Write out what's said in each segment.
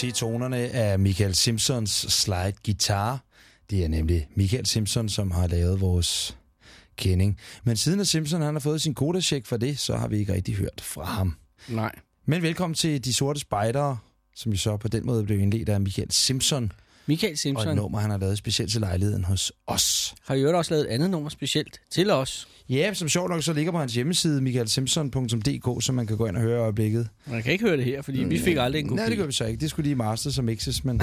til tonerne af Michael Simpsons slide guitar. Det er nemlig Michael Simpson, som har lavet vores kending. Men siden at Simpson han har fået sin kodacheck for det, så har vi ikke rigtig hørt fra ham. Nej. Men velkommen til De Sorte Spejdere, som jo så på den måde blev indledt af Michael Simpson. Michael Og et Simpson nummer, han har lavet specielt til lejligheden hos os. har jo også lavet et andet nummer specielt til os. Ja, som sjovt nok så ligger på hans hjemmeside, michaelsimpson.dk, så man kan gå ind og høre øjeblikket. Man kan ikke høre det her, fordi vi fik aldrig en kopi. Nej, det gør vi så ikke. Det skulle lige master som mixes, men...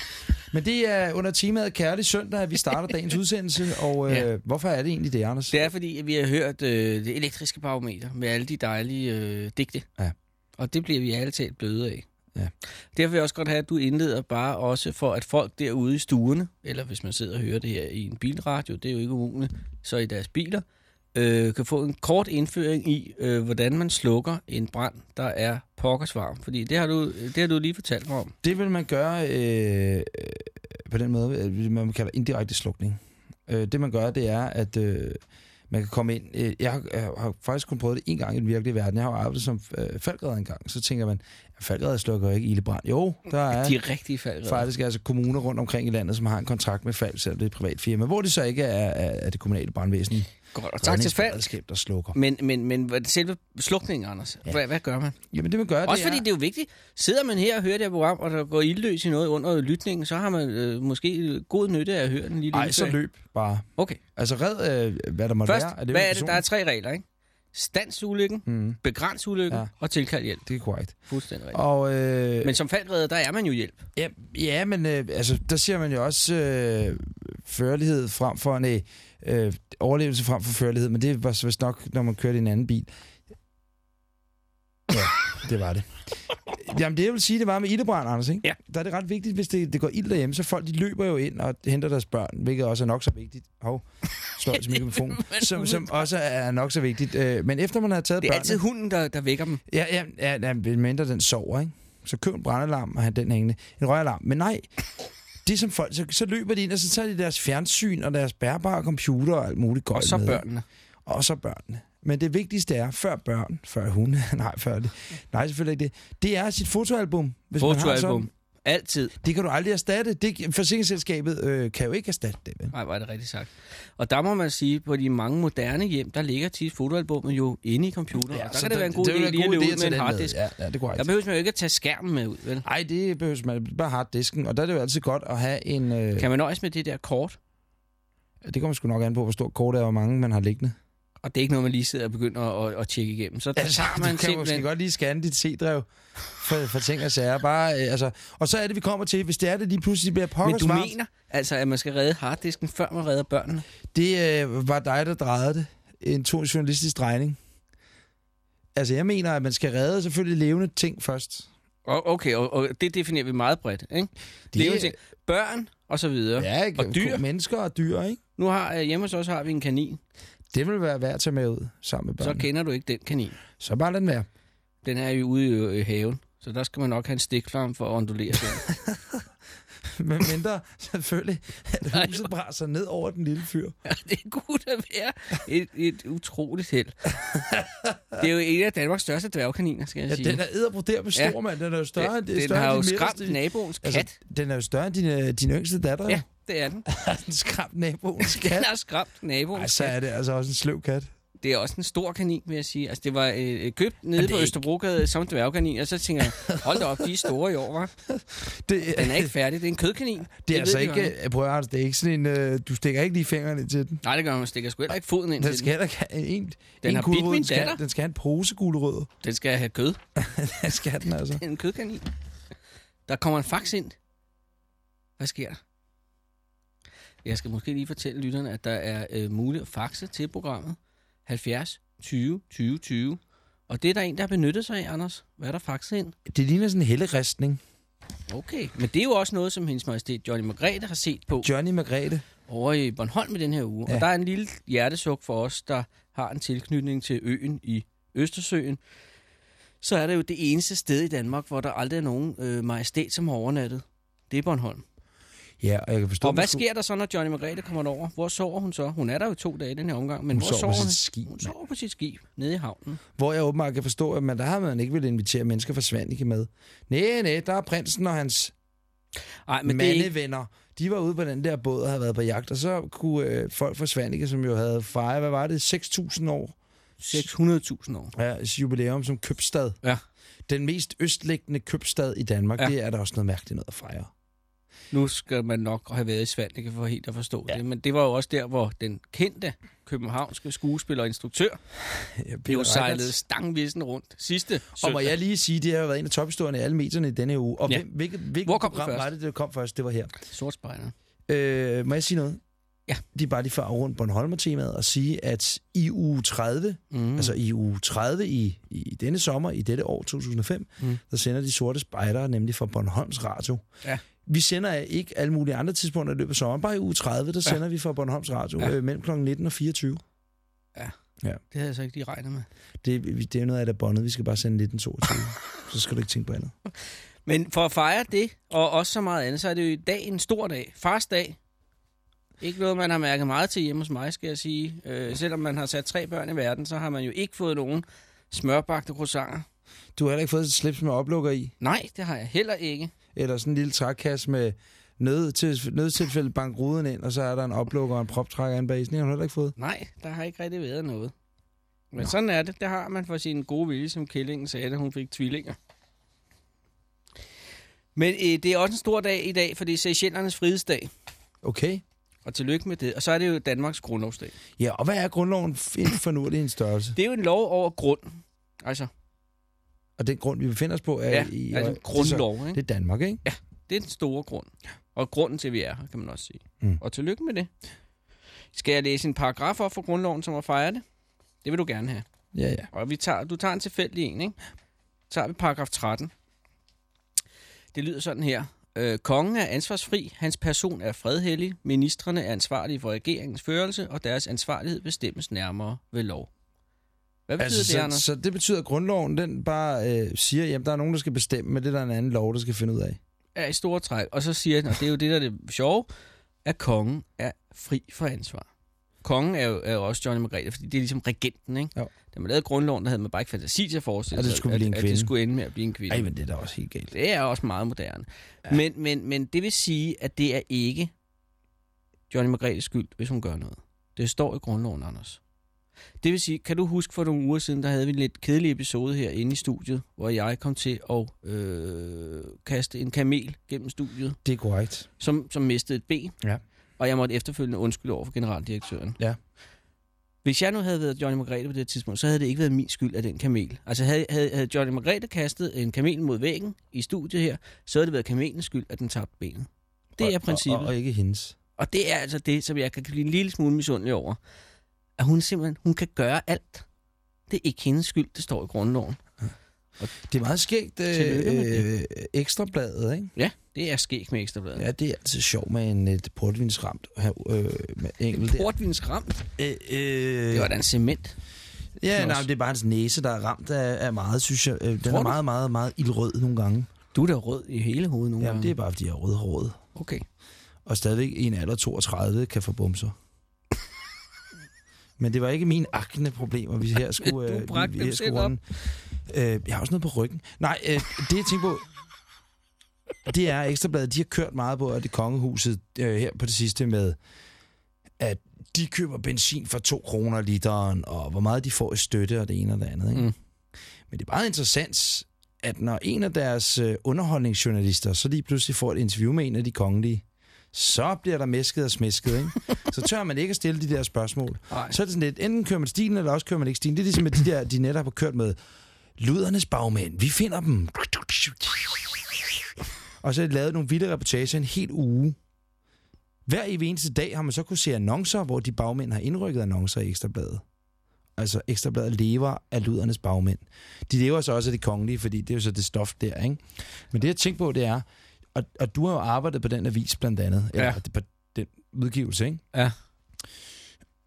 men det er under temaet Kærlig Søndag, at vi starter dagens udsendelse, og øh, Ja. hvorfor er det egentlig det, Anders? Det er fordi, at vi har hørt øh, det elektriske barometer med alle de dejlige øh, digte. Ja. Og det bliver vi alle talt bløde af. Ja. Derfor vil jeg også godt have, at du indleder bare også for, at folk derude i stuerne, eller hvis man sidder og hører det her i en bilradio, det er jo ikke umuligt, så i deres biler, øh, kan få en kort indføring i, øh, hvordan man slukker en brand, der er pokkersvarm. Fordi det har du, det har du lige fortalt mig om. Det vil man gøre øh, øh, på den måde, man kalder indirekte slukning. Øh, det man gør, det er, at øh, man kan komme ind... Øh, jeg, har, jeg har faktisk kun prøvet det en gang i den virkelige verden. Jeg har jo arbejdet som øh, faldredder en gang. Så tænker man, at faldredder slukker ikke ildebrand. Jo, der er... De rigtige faktisk altså kommuner rundt omkring i landet, som har en kontrakt med fald, selvom det er et privat firma, hvor det så ikke er, er, er det kommunale brandvæsen. Godt, og tak til fald. Der slukker. Men, men, men selve slukningen, Anders, ja. hvad, hvad gør man? Jamen det man gør, Også det fordi er, det er jo vigtigt. Sidder man her og hører det her program, og der går ildløs i noget under lytningen, så har man øh, måske god nytte af at høre den lille Ej, så løb bare. Okay. Altså red, øh, hvad der måtte Først, være. hvad er det? Der er tre regler, ikke? Stans ulykken, Mm, begræns ulykken Ja. ja. og tilkald hjælp. det er korrekt. Fuldstændig rigtigt. Og, øh, Men som faldredder, der er man jo hjælp. ja, ja, men øh, altså, der siger man jo også øh, førlighed frem for, nej, øh, overlevelse frem for førlighed, men det var så vist nok, når man kørte i en anden bil. Ja, det var det. Jamen det jeg vil sige, det var med ildebrand, Anders, ikke? Ja. Der er det ret vigtigt, hvis det, det går ild derhjemme, så folk de løber jo ind og henter deres børn, hvilket også er nok så vigtigt. Hov, slår til mikrofonen. Som, som også er nok så vigtigt. Øh, Men efter man har taget Det er børnene... altid hunden, der, der vækker dem. Ja, ja, ja, ja mindre den sover, ikke? Så køb en brandalarm og have den hængende. En røgalarm. Men nej, det som folk, så, så løber de ind, og så tager de deres fjernsyn og deres bærbare computer og alt muligt godt Og så med. børnene. Og så børnene. Men det vigtigste er, før børn, før hunde, nej, før det, nej, selvfølgelig ikke det, det er sit fotoalbum. Hvis Man har Fotoalbum. sådan. Altid. det kan du aldrig erstatte. Det, forsikringsselskabet øh, kan jo ikke erstatte det. Vel? Nej, var det rigtigt sagt. Og der må man sige, på de mange moderne hjem, der ligger tit fotoalbummet jo inde i computeren. Ja, og der kan det være en god idé lige at løbe ud med en harddisk. Ja, ja, det korrekt. Der behøver man jo ikke at tage skærmen med ud, vel? Nej, det behøver man bare harddisken, og der er det jo altid godt at have en... Øh, Kan man nøjes med det der kort? Det kommer sgu nok an på, hvor stor kort er, og hvor mange man har liggende. Og det er ikke noget, man lige sidder og begynder at, at, tjekke igennem. Så Altså, tager du man kan måske simpelthen... godt lige scanne dit C-drev for, for ting og sager. Bare, øh, altså, og så er det, vi kommer til, hvis det er det lige pludselig bliver Men pokkers du varmt. mener altså, at man skal redde harddisken, før man redder børnene? Det øh, var dig, der drejede det. En to journalistisk drejning. Altså, jeg mener, at man skal redde selvfølgelig levende ting først. Okay, og, og det definerer vi meget bredt, ikke? Det- Levende ting. Børn og så videre. Ja, ikke? Og dyr. Mennesker og dyr, ikke? Nu har øh, hjemme hos os har vi en kanin. Det vil være værd at tage med ud sammen med Så børnene. kender du ikke den kanin. Så bare lad den være. Den er jo ude i, i haven. Så der skal man nok have en stikflamme for at ondulere den. Men mindre, selvfølgelig, at huset brænder ned over den lille fyr. Ja, det kunne da være et, et utroligt held. det er jo en af Danmarks største dværgkaniner, skal jeg Ja, sige. den er edderbroder med stor, Ja. mand. Den er jo større end den, den større har end jo din skræmt midterste- naboens kat. Altså, den er jo større end din, øh, din yngste datter. Ja, det er den. den skræmt naboens Den kat. har skræmt Ej, naboens så kat. er det altså også en sløv kat. Det er også en stor kanin, vil jeg sige. Altså, det var øh, købt nede det på ikke- Østerbrogade som dværgkanin, og så tænker jeg, hold da op, de er store i år, hva'? Det, Den er ikke færdig, det er en kødkanin. det er altså de, hva'? ikke... Prøv at høre, det er ikke sådan en... Øh, du stikker ikke lige fingrene ind til den. Nej, det gør man. Man stikker sgu heller ikke foden ind Den til skal ikke have en, Den en har bidt min Den skal, datter. den skal have en pose gulerødder. den. Den skal have kød. Den skal den altså. Det er en kødkanin. Der kommer en fax ind. Hvad sker der? Jeg skal måske lige fortælle lytterne, at der er øh, muligt at faxe til programmet 70 20 20 20. Og det er der en, der har benyttet sig af, Anders. Hvad er der faxet ind? Det ligner sådan en helleristning. Okay, men det er jo også noget, som hendes majestæt Johnny Margrethe har set på Johnny Margrethe. over i Bornholm i den her uge. Ja. Og der er en lille hjertesuk for os, der har en tilknytning til øen i Østersøen. Så er det jo det eneste sted i Danmark, hvor der aldrig er nogen øh, majestæt, som har overnattet. Det er Bornholm. Ja, og jeg kan forstå... Og hvad sker der så, når Johnny Margrethe kommer over? Hvor sover hun så? Hun er der jo to dage i den her omgang, men Hun hvor sover sover på hun? sit skib, Hun sover på sit skib, nede i havnen. Hvor jeg åbenbart kan forstå, at man, der har man ikke vil invitere mennesker fra Svanike med. Nej, nej, der er prinsen og hans Nej, men det er ikke... mandevenner. De var ude på den der båd og havde været på jagt, og så kunne øh, folk fra Svanike, som jo havde fejret, hvad var det, 6.000 år 600.000 år. ja, jubilæum som købstad. Ja. Den mest østliggende købstad i Danmark, ja. det er der også noget mærkeligt noget at fejre. Nu skal man nok have været i Svanike for helt at forstå Ja. det, men det var jo også der, hvor den kendte københavnske skuespiller og instruktør Ja, blev sejlet stangvissen rundt sidste Og søndag. må jeg lige sige, det har jo været en af tophistorierne i alle medierne i denne uge. Og Ja. hvem, hvilket, hvilket Hvor kom program først? var det, der kom først? Det var her. Sortspejler. Øh, må jeg sige noget? Ja. De er bare lige for at rundt Bornholmer-temaet og sige, at i uge 30, Mm. altså i uge 30 i, i denne sommer, i dette år 2005, Mm. mm. der sender de sorte spejdere nemlig fra Bornholms Radio. Ja. Vi sender ikke alle mulige andre tidspunkter i løbet af sommeren. Bare i uge 30, der Ja. sender vi fra Bornholms Radio Ja. ja. øh, mellem kl. 19 og 24. Det havde jeg så ikke lige regnet med. Det, det er noget af det båndet. Vi skal bare sende 1922. så skal du ikke tænke på andet. Men for at fejre det, og også så meget andet, så er det jo i dag en stor dag. Fars dag. Ikke noget, man har mærket meget til hjemme hos mig, skal jeg sige. Øh, selvom man har sat tre børn i verden, så har man jo ikke fået nogen smørbagte croissanter. Du har heller ikke fået et slips med oplukker i? Nej, det har jeg heller ikke. Eller sådan en lille trækasse med nød til, nødtilfælde bank ruden ind, og så er der en oplukker og en proptrækker inde bag. Sådan har du heller ikke fået. Nej, der har ikke rigtig været noget. Men Nå. sådan er det. Det har man for sin gode vilje, som Kællingen sagde, da hun fik tvillinger. Men øh, det er også en stor dag i dag, for det er Seychellernes frihedsdag. Okay. Og tillykke med det. Og så er det jo Danmarks grundlovsdag. Ja, og hvad er grundloven for nu, det er en størrelse? Det er jo en lov over grund. Altså, Og den grund, vi befinder os på, er ja, i... altså grundlov, Det ikke? er Danmark, ikke? Det er den store grund. Og grunden til, at vi er her, kan man også sige. Mm. Og tillykke med det. Skal jeg læse en paragraf op for grundloven, som at fejre det? Det vil du gerne have. Ja, ja. Og vi tager, du tager en tilfældig en, ikke? Så tager vi paragraf 13. Det lyder sådan her. Øh, kongen er ansvarsfri, hans person er fredhellig, ministerne er ansvarlige for regeringens førelse, og deres ansvarlighed bestemmes nærmere ved lov. Hvad betyder Altså, det, så, Anders? så det betyder, at grundloven den bare øh, siger, at der er nogen, der skal bestemme, men det er der en anden lov, der skal finde ud af. er i store træk. Og så siger den, og det er jo det, der er det sjove, at kongen er fri for ansvar. Kongen er jo, er jo også Johnny Margrethe, fordi det er ligesom regenten, ikke? Jo. Da man lavede grundloven, der havde man bare ikke fantasi til at forestille At det sig, skulle at, blive en at kvinde. det skulle ende med at blive en kvinde. Ej, men det er da også helt galt. Det er også meget moderne. Ja. Men, men, men det vil sige, at det er ikke Johnny Margrethes skyld, hvis hun gør noget. Det står i grundloven, Anders. Det vil sige, kan du huske for nogle uger siden, der havde vi en lidt kedelig episode her inde i studiet, hvor jeg kom til at øh, kaste en kamel gennem studiet, Det er korrekt. som, som mistede et ben. Ja. Og jeg måtte efterfølgende undskylde over for generaldirektøren. Ja. Hvis jeg nu havde været Johnny Margrethe på det tidspunkt, så havde det ikke været min skyld af den kamel. Altså havde, havde, havde Johnny Margrethe kastet en kamel mod væggen i studiet her, så havde det været kamelens skyld, at den tabte benet. Det er Og- princippet. Og, og, og ikke hendes. Og det er altså det, som jeg kan blive en lille smule misundelig over. At hun simpelthen, hun kan gøre alt. Det er ikke hendes skyld, det står i grundloven. Det er meget skægt øh, øh, ekstrabladet, ikke? Ja, det er skæg med ekstrabladet. Ja, det er altid sjovt med en et portvinsramt øh, med enkelt der. Portvinsramt. Øh, øh, Det var da en cement. Ja, nej, det er bare hans næse, der er ramt af, af meget, synes jeg. Øh, Den Tror er du? meget, meget, meget ildrød nogle gange. Du er da rød i hele hovedet nogle Jamen, gange. det er bare, fordi jeg er rødhåret. Okay. Og stadigvæk i en alder 32 kan få bumser. Men det var ikke mine akne problemer, vi her skulle... Du øh, bragte vi, skulle op. Øh, jeg har også noget på ryggen. Nej, øh, det jeg tænker på, det er Ekstrabladet, de har kørt meget på, at det kongehuset øh, her på det sidste med, at de køber benzin for 2 kroner literen, og hvor meget de får i støtte og det ene og det andet. Ikke? Mm. Men det er meget interessant, at når en af deres øh, underholdningsjournalister så lige pludselig får et interview med en af de kongelige, så bliver der mæsket og smæsket, ikke? Så tør man ikke at stille de der spørgsmål. Nej. Så er det sådan lidt, enten kører man stilen, eller også kører man ikke stilen. Det er ligesom, at de der, de netop har kørt med ludernes bagmænd. Vi finder dem. Og så har de lavet nogle vilde reportager en hel uge. Hver evig eneste dag har man så kunne se annoncer, hvor de bagmænd har indrykket annoncer i Ekstrabladet. Altså, Ekstrabladet lever af ludernes bagmænd. De lever så også af de kongelige, fordi det er jo så det stof der, ikke? Men det, jeg tænker på, det er, og, og du har jo arbejdet på den avis blandt andet, eller Ja. på den udgivelse, ikke? Ja.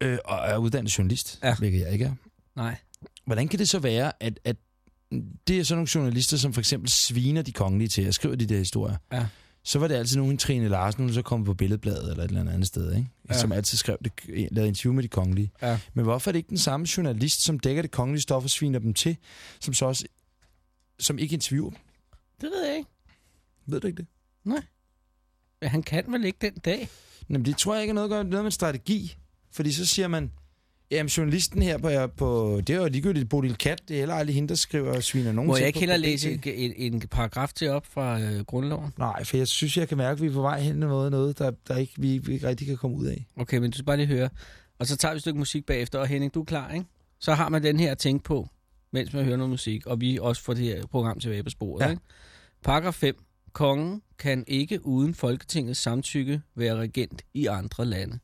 Øh, og er uddannet journalist, Ja. hvilket jeg ikke er. Nej. Hvordan kan det så være, at, at det er sådan nogle journalister, som for eksempel sviner de kongelige til, og skriver de der historier, Ja. så var det altid nogen Trine Larsen, hun så kom på Billedbladet eller et eller andet sted, ikke? Ja. Ja. som altid skrev det, lavede interview med de kongelige. Ja. Men hvorfor er det ikke den samme journalist, som dækker det kongelige stof og sviner dem til, som så også som ikke interviewer dem? Det ved jeg ikke. Ved du ikke det? Men han kan vel ikke den dag? Jamen, det tror jeg ikke er noget noget med strategi. Fordi så siger man, jamen journalisten her på, på det er jo ligegyldigt Bodil Kat, det er heller aldrig hende, der skriver og sviner nogen Må jeg ikke på læse en, en paragraf til op fra øh, grundloven? Nej, for jeg synes, jeg kan mærke, at vi er på vej hen noget, noget der, der ikke, vi, vi ikke rigtig kan komme ud af. Okay, men du skal bare lige høre. Og så tager vi et stykke musik bagefter, og Henning, du er klar, ikke? Så har man den her at tænke på, mens man hører noget musik, og vi også får det her program tilbage på sporet, Ja. ikke? Paragraf 5. Kongen kan ikke uden Folketingets samtykke være regent i andre lande.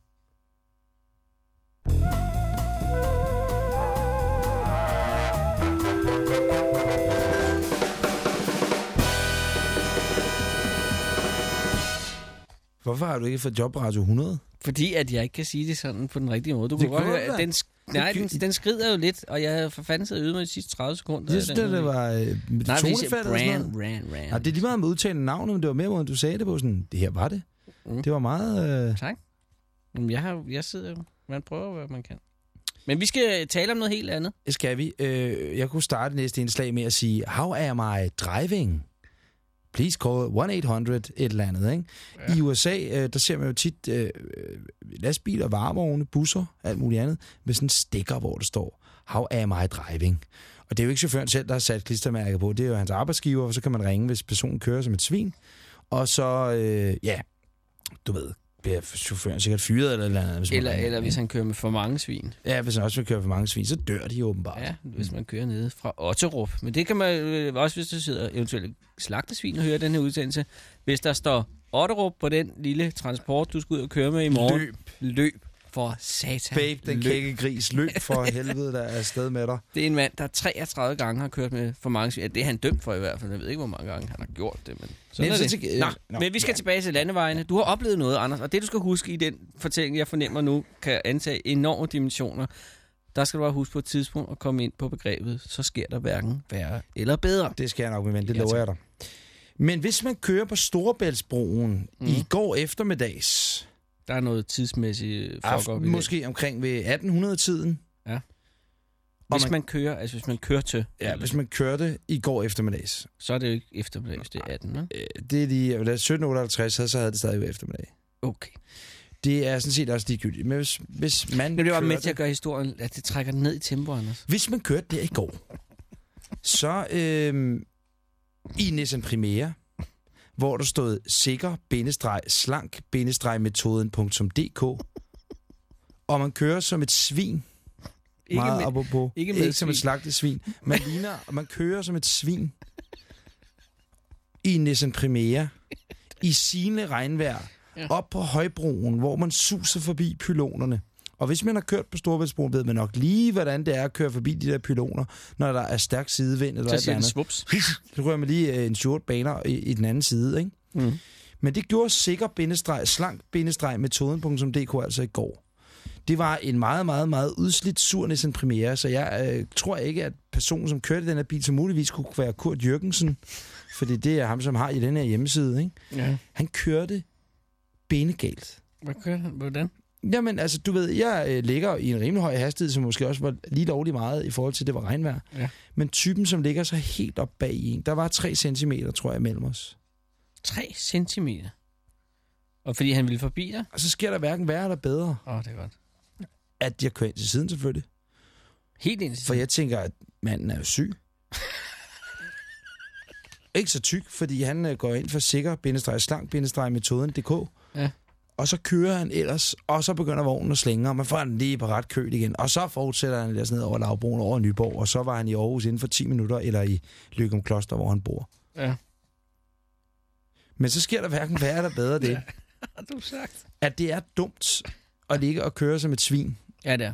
Hvorfor har du ikke fået job på Radio 100? Fordi at jeg ikke kan sige det sådan på den rigtige måde. Du Det kunne godt høre, at den, nej, Det den, den skrider jo lidt, og jeg for fanden siddet ude med de sidste 30 sekunder. Jeg synes, det, det musik. var øh, med Nej, tonefald og sådan Ran, noget. ran, ran. Ja, det er lige meget med udtalen navnet, men det var mere, måden du sagde det på. Sådan, det her var det. Mm. Det var meget... Øh... Tak. Jamen, jeg, har, jeg sidder jo. Man prøver, hvad man kan. Men vi skal tale om noget helt andet. Det skal vi. Øh, jeg kunne starte næste indslag med at sige, How am I driving? Please call 1-800 et eller andet. Ikke? Ja. I USA, øh, der ser man jo tit øh, øh, lastbiler, varevogne, busser, alt muligt andet, med sådan en stikker, hvor der står, How am I driving? Og det er jo ikke chaufføren selv, der har sat klistermærker på. Det er jo hans arbejdsgiver, og så kan man ringe, hvis personen kører som et svin. Og så, øh, ja, du ved, bliver chaufføren sikkert fyret eller eller andet. Hvis man Eller, ringer, eller hvis han kører med for mange svin. Ja, hvis han også vil køre for mange svin, så dør de åbenbart. Ja, hvis man kører nede fra Otterup. Men det kan man øh, også, hvis der sidder eventuelt slagtesvin og hører den her udsendelse. Hvis der står Otterup på den lille transport, du skal ud og køre med i morgen. Løb, Løb for satan. babe, den Løb. kække gris. Løb for helvede, der er afsted med dig. Det er en mand, der 33 gange har kørt med for mange svin. Ja, det er han dømt for i hvert fald. Jeg ved ikke, hvor mange gange han har gjort det, men sådan Men er det. til- Nå, Nå, men vi skal ja. tilbage til landevejene. Du har oplevet noget, Anders, og det du skal huske i den fortælling, jeg fornemmer nu, kan antage enorme dimensioner. Der skal du bare huske på et tidspunkt at komme ind på begrebet, så sker der hverken værre eller bedre. Det skal jeg nok, min ven. Det lover jeg dig. Men hvis man kører på Storebæltsbroen mm. i går eftermiddags, Der er noget tidsmæssigt fuck aften, up i det. måske omkring ved 1800-tiden, Hvis man- man kører, altså hvis man kører til, ja, hvis man kørte i går eftermiddags, så er det jo ikke eftermiddags, det er 18, ikke? øh, det er lige, da 1758 havde, så havde det stadig været eftermiddag. Okay. Det er sådan set også ligegyldigt. Men hvis, hvis man det var med til at gøre historien, at det trækker ned i tempo, Anders. Hvis man kørte der i går, så øh, i Nissan Primera, hvor der stod sikker, bindestreg, slank, bindestreg, metoden.dk, og man kører som et svin, Ikke meget med, op på, ikke med ikke som et svin. slagtet svin. Man ligner, og man kører som et svin i Nissan Primera, i sine regnvejr, Ja. op på højbroen, hvor man suser forbi pylonerne. Og hvis man har kørt på Storbæltsbroen, ved man nok lige, hvordan det er at køre forbi de der pyloner, når der er stærk sidevind eller så et andet. svups. Så rører man lige øh, en short baner i, i den anden side, ikke? Mm. Men det gjorde sikker bindestreg, slank bindestreg metoden.dk altså i går. Det var en meget, meget, meget udslidt sur Nissan Primera, så jeg øh, tror ikke, at personen, som kørte den her bil, som muligvis kunne være Kurt Jørgensen, fordi det er ham, som har i den her hjemmeside, ikke? Ja. han kørte benegalt. Hvad kører han? Hvordan? Jamen, altså, du ved, jeg øh, ligger i en rimelig høj hastighed, som måske også var lige lovlig meget i forhold til, det var regnvejr. Ja. Men typen, som ligger så helt op bag i en, der var 3 cm, tror jeg, mellem os. 3 centimeter. Og fordi han ville forbi dig? Og så sker der hverken værre eller bedre, Åh, oh, det er godt. at jeg kører ind til siden selvfølgelig. Helt ind til For jeg tænker, at manden er jo syg. Ikke så tyk, fordi han øh, går ind for sikker, bindestreg, slank, bindestreg, metoden.dk. Ja. Og så kører han ellers, og så begynder vognen at slænge, og man får den lige på ret køl igen. Og så fortsætter han ellers ned over Lavbroen over Nyborg, og så var han i Aarhus inden for 10 minutter, eller i Lykum Kloster, hvor han bor. Ja. Men så sker der hverken værre eller bedre det, Har du sagt? at det er dumt at ligge og køre som et svin. Ja, det er.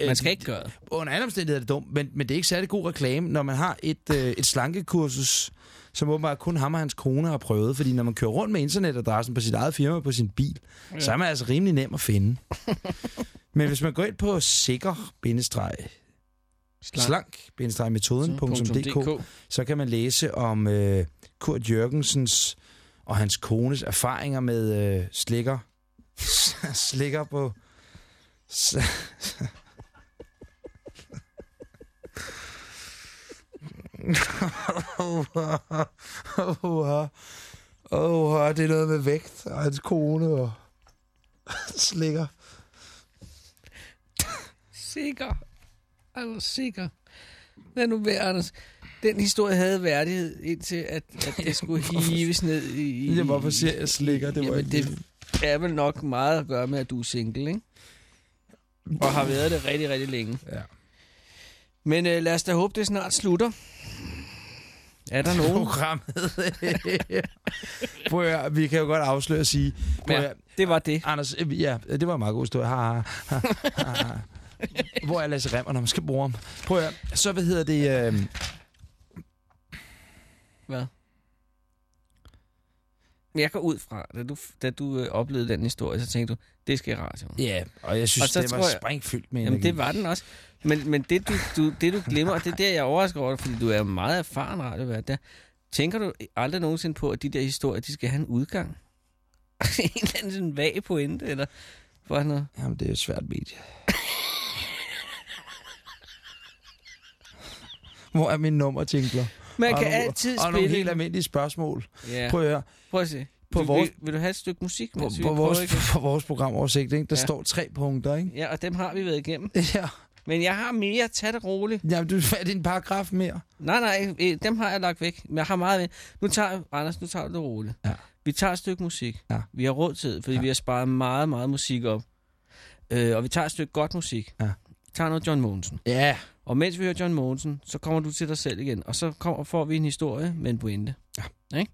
Øh, Man skal ikke gøre det. Under alle omstændigheder er det dumt, men, men det er ikke særlig god reklame, når man har et, øh, et slankekursus, som åbenbart kun ham og hans kone har prøvet. Fordi når man kører rundt med internetadressen på sit eget firma på sin bil, ja. så er man altså rimelig nem at finde. men hvis man går ind på sikker bindestreg slank metoden.dk, så kan man læse om øh, Kurt Jørgensens og hans kones erfaringer med øh, slikker. slikker på... Åh, oh, det er noget med vægt, og hans kone og slikker. Sikker. Altså sikker. Lad nu være, Anders. Den historie havde værdighed, indtil at, at det skulle hives ned i... Ja, hvorfor siger jeg slikker? Det var Jamen, det er vel nok meget at gøre med, at du er single, ikke? Og har været det rigtig, rigtig længe. Ja. Men øh, lad os da håbe, det snart slutter. Er der nogen? programmet. Prøv at høre, vi kan jo godt afsløre og sige... Prøv at Ja, det var det. Anders, øh, ja, det var en meget god historie. Ha, ha, ha, ha, ha. Hvor er Lasse Remmer, når man skal bruge ham? Prøv at høre, så hvad hedder det... Øh, Hvad? Jeg går ud fra, da du, da du øh, oplevede den historie, så tænkte du, det skal i radioen. ja, og jeg synes, Og så det var jeg- sprængfyldt med Jamen, energi. det var den også. Men, men det, du, du, det, du glemmer, og det er der, jeg er overrasket over, fordi du er meget erfaren radiovært der. Tænker du aldrig nogensinde på, at de der historier, de skal have en udgang? en eller anden sådan vag pointe, eller for noget? Jamen, det er et svært medie. Hvor er mine nummertinkler? Man og kan nogle, altid Og nogle spille... helt almindelige spørgsmål. Ja. Prøv at høre. Prøv at se. På Vil- vores- vil, vil, du have et stykke musik? På, vi på, prøver vores, på vores programoversigt, ikke? der Ja. står tre punkter, ikke? Ja, og dem har vi været igennem. Ja. Men jeg har mere. Tag det roligt. Jamen, du er din paragraf mere. Nej, nej, øh, dem har jeg lagt væk. Men jeg har meget væk. Nu tager, Anders, nu tager du det roligt. Ja. Vi tager et stykke musik. Ja. Vi har råd til fordi ja. vi har sparet meget, meget musik op. Øh, og vi tager et stykke godt musik. Ja. Vi tager noget John Mogensen. Ja. Og mens vi hører John Mogensen, så kommer du til dig selv igen. Og så kommer, får vi en historie med en pointe. Ja. Ikke?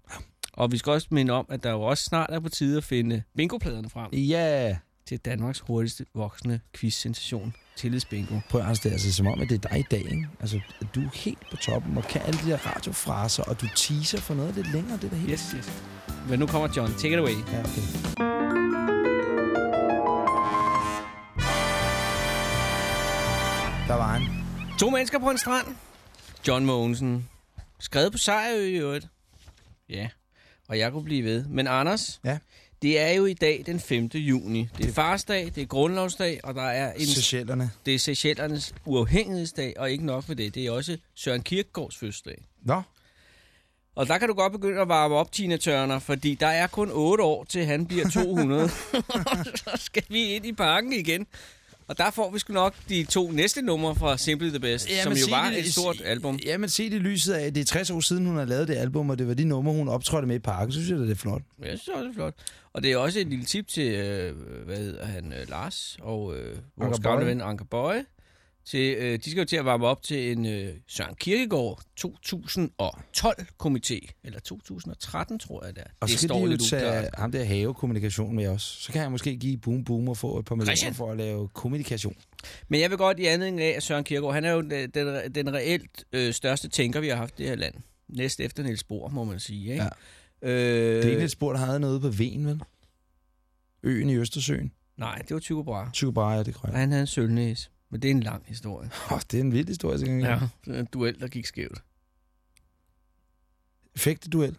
Og vi skal også minde om, at der jo også snart er på tide at finde bingopladerne frem Ja. til Danmarks hurtigste voksende quiz-sensation, Tillidsbingo. Prøv at Anders, det er altså som om, at det er dig i dag, ikke? Altså, at du er helt på toppen og kan alle de der radiofraser, og du teaser for noget lidt længere, det er da helt... Yes, yes. Men nu kommer John. Take it away. Ja, okay. Der var han. To mennesker på en strand. John Mogensen. Skrevet på Sejrø i øvrigt. Ja, og jeg kunne blive ved. Men Anders, Ja. det er jo i dag den 5. juni. Det er farsdag, det er grundlovsdag, og der er en, Seychellerne. det er Seychellernes uafhængighedsdag, og ikke nok med det, det er også Søren Kierkegaards fødselsdag. Nå, Og der kan du godt begynde at varme op, Tina Turner, fordi der er kun 8 år til han bliver 200. så skal vi ind i parken igen. Og der får vi sgu nok de to næste numre fra Simply the Best, ja, som jo var det- et stort album. Ja, men se det lyset af, det er 60 år siden, hun har lavet det album, og det var de numre, hun optrådte med i parken, så synes jeg, det er flot. Jeg synes også, det er flot. Og det er også et lille tip til, øh, hvad hedder han, øh, Lars og øh, vores Anker gamle ven Anker Bøje. Til, øh, de skal jo til at varme op til en øh, Søren Kierkegaard 2012-komité. Eller 2013, tror jeg det er. Og det så skal de jo tage uklart. ham der havekommunikation med os. Så kan jeg måske give Boom Boom og få et par millioner for at lave kommunikation. Men jeg vil godt i anledning af, at Søren Kierkegaard, han er jo den, den, reelt øh, største tænker, vi har haft i det her land. Næst efter Niels Bohr, må man sige. Ikke? Ja. Øh, Det er ikke et spor, der havde noget på Ven, vel? Øen i Østersøen. Nej, det var Tycho Brahe. Tycho Brahe, ja, det er korrekt. han havde en sølvnæse. Men det er en lang historie. Oh, det er en vild historie, så ja. Ja, en duel, der gik skævt. Fægteduel.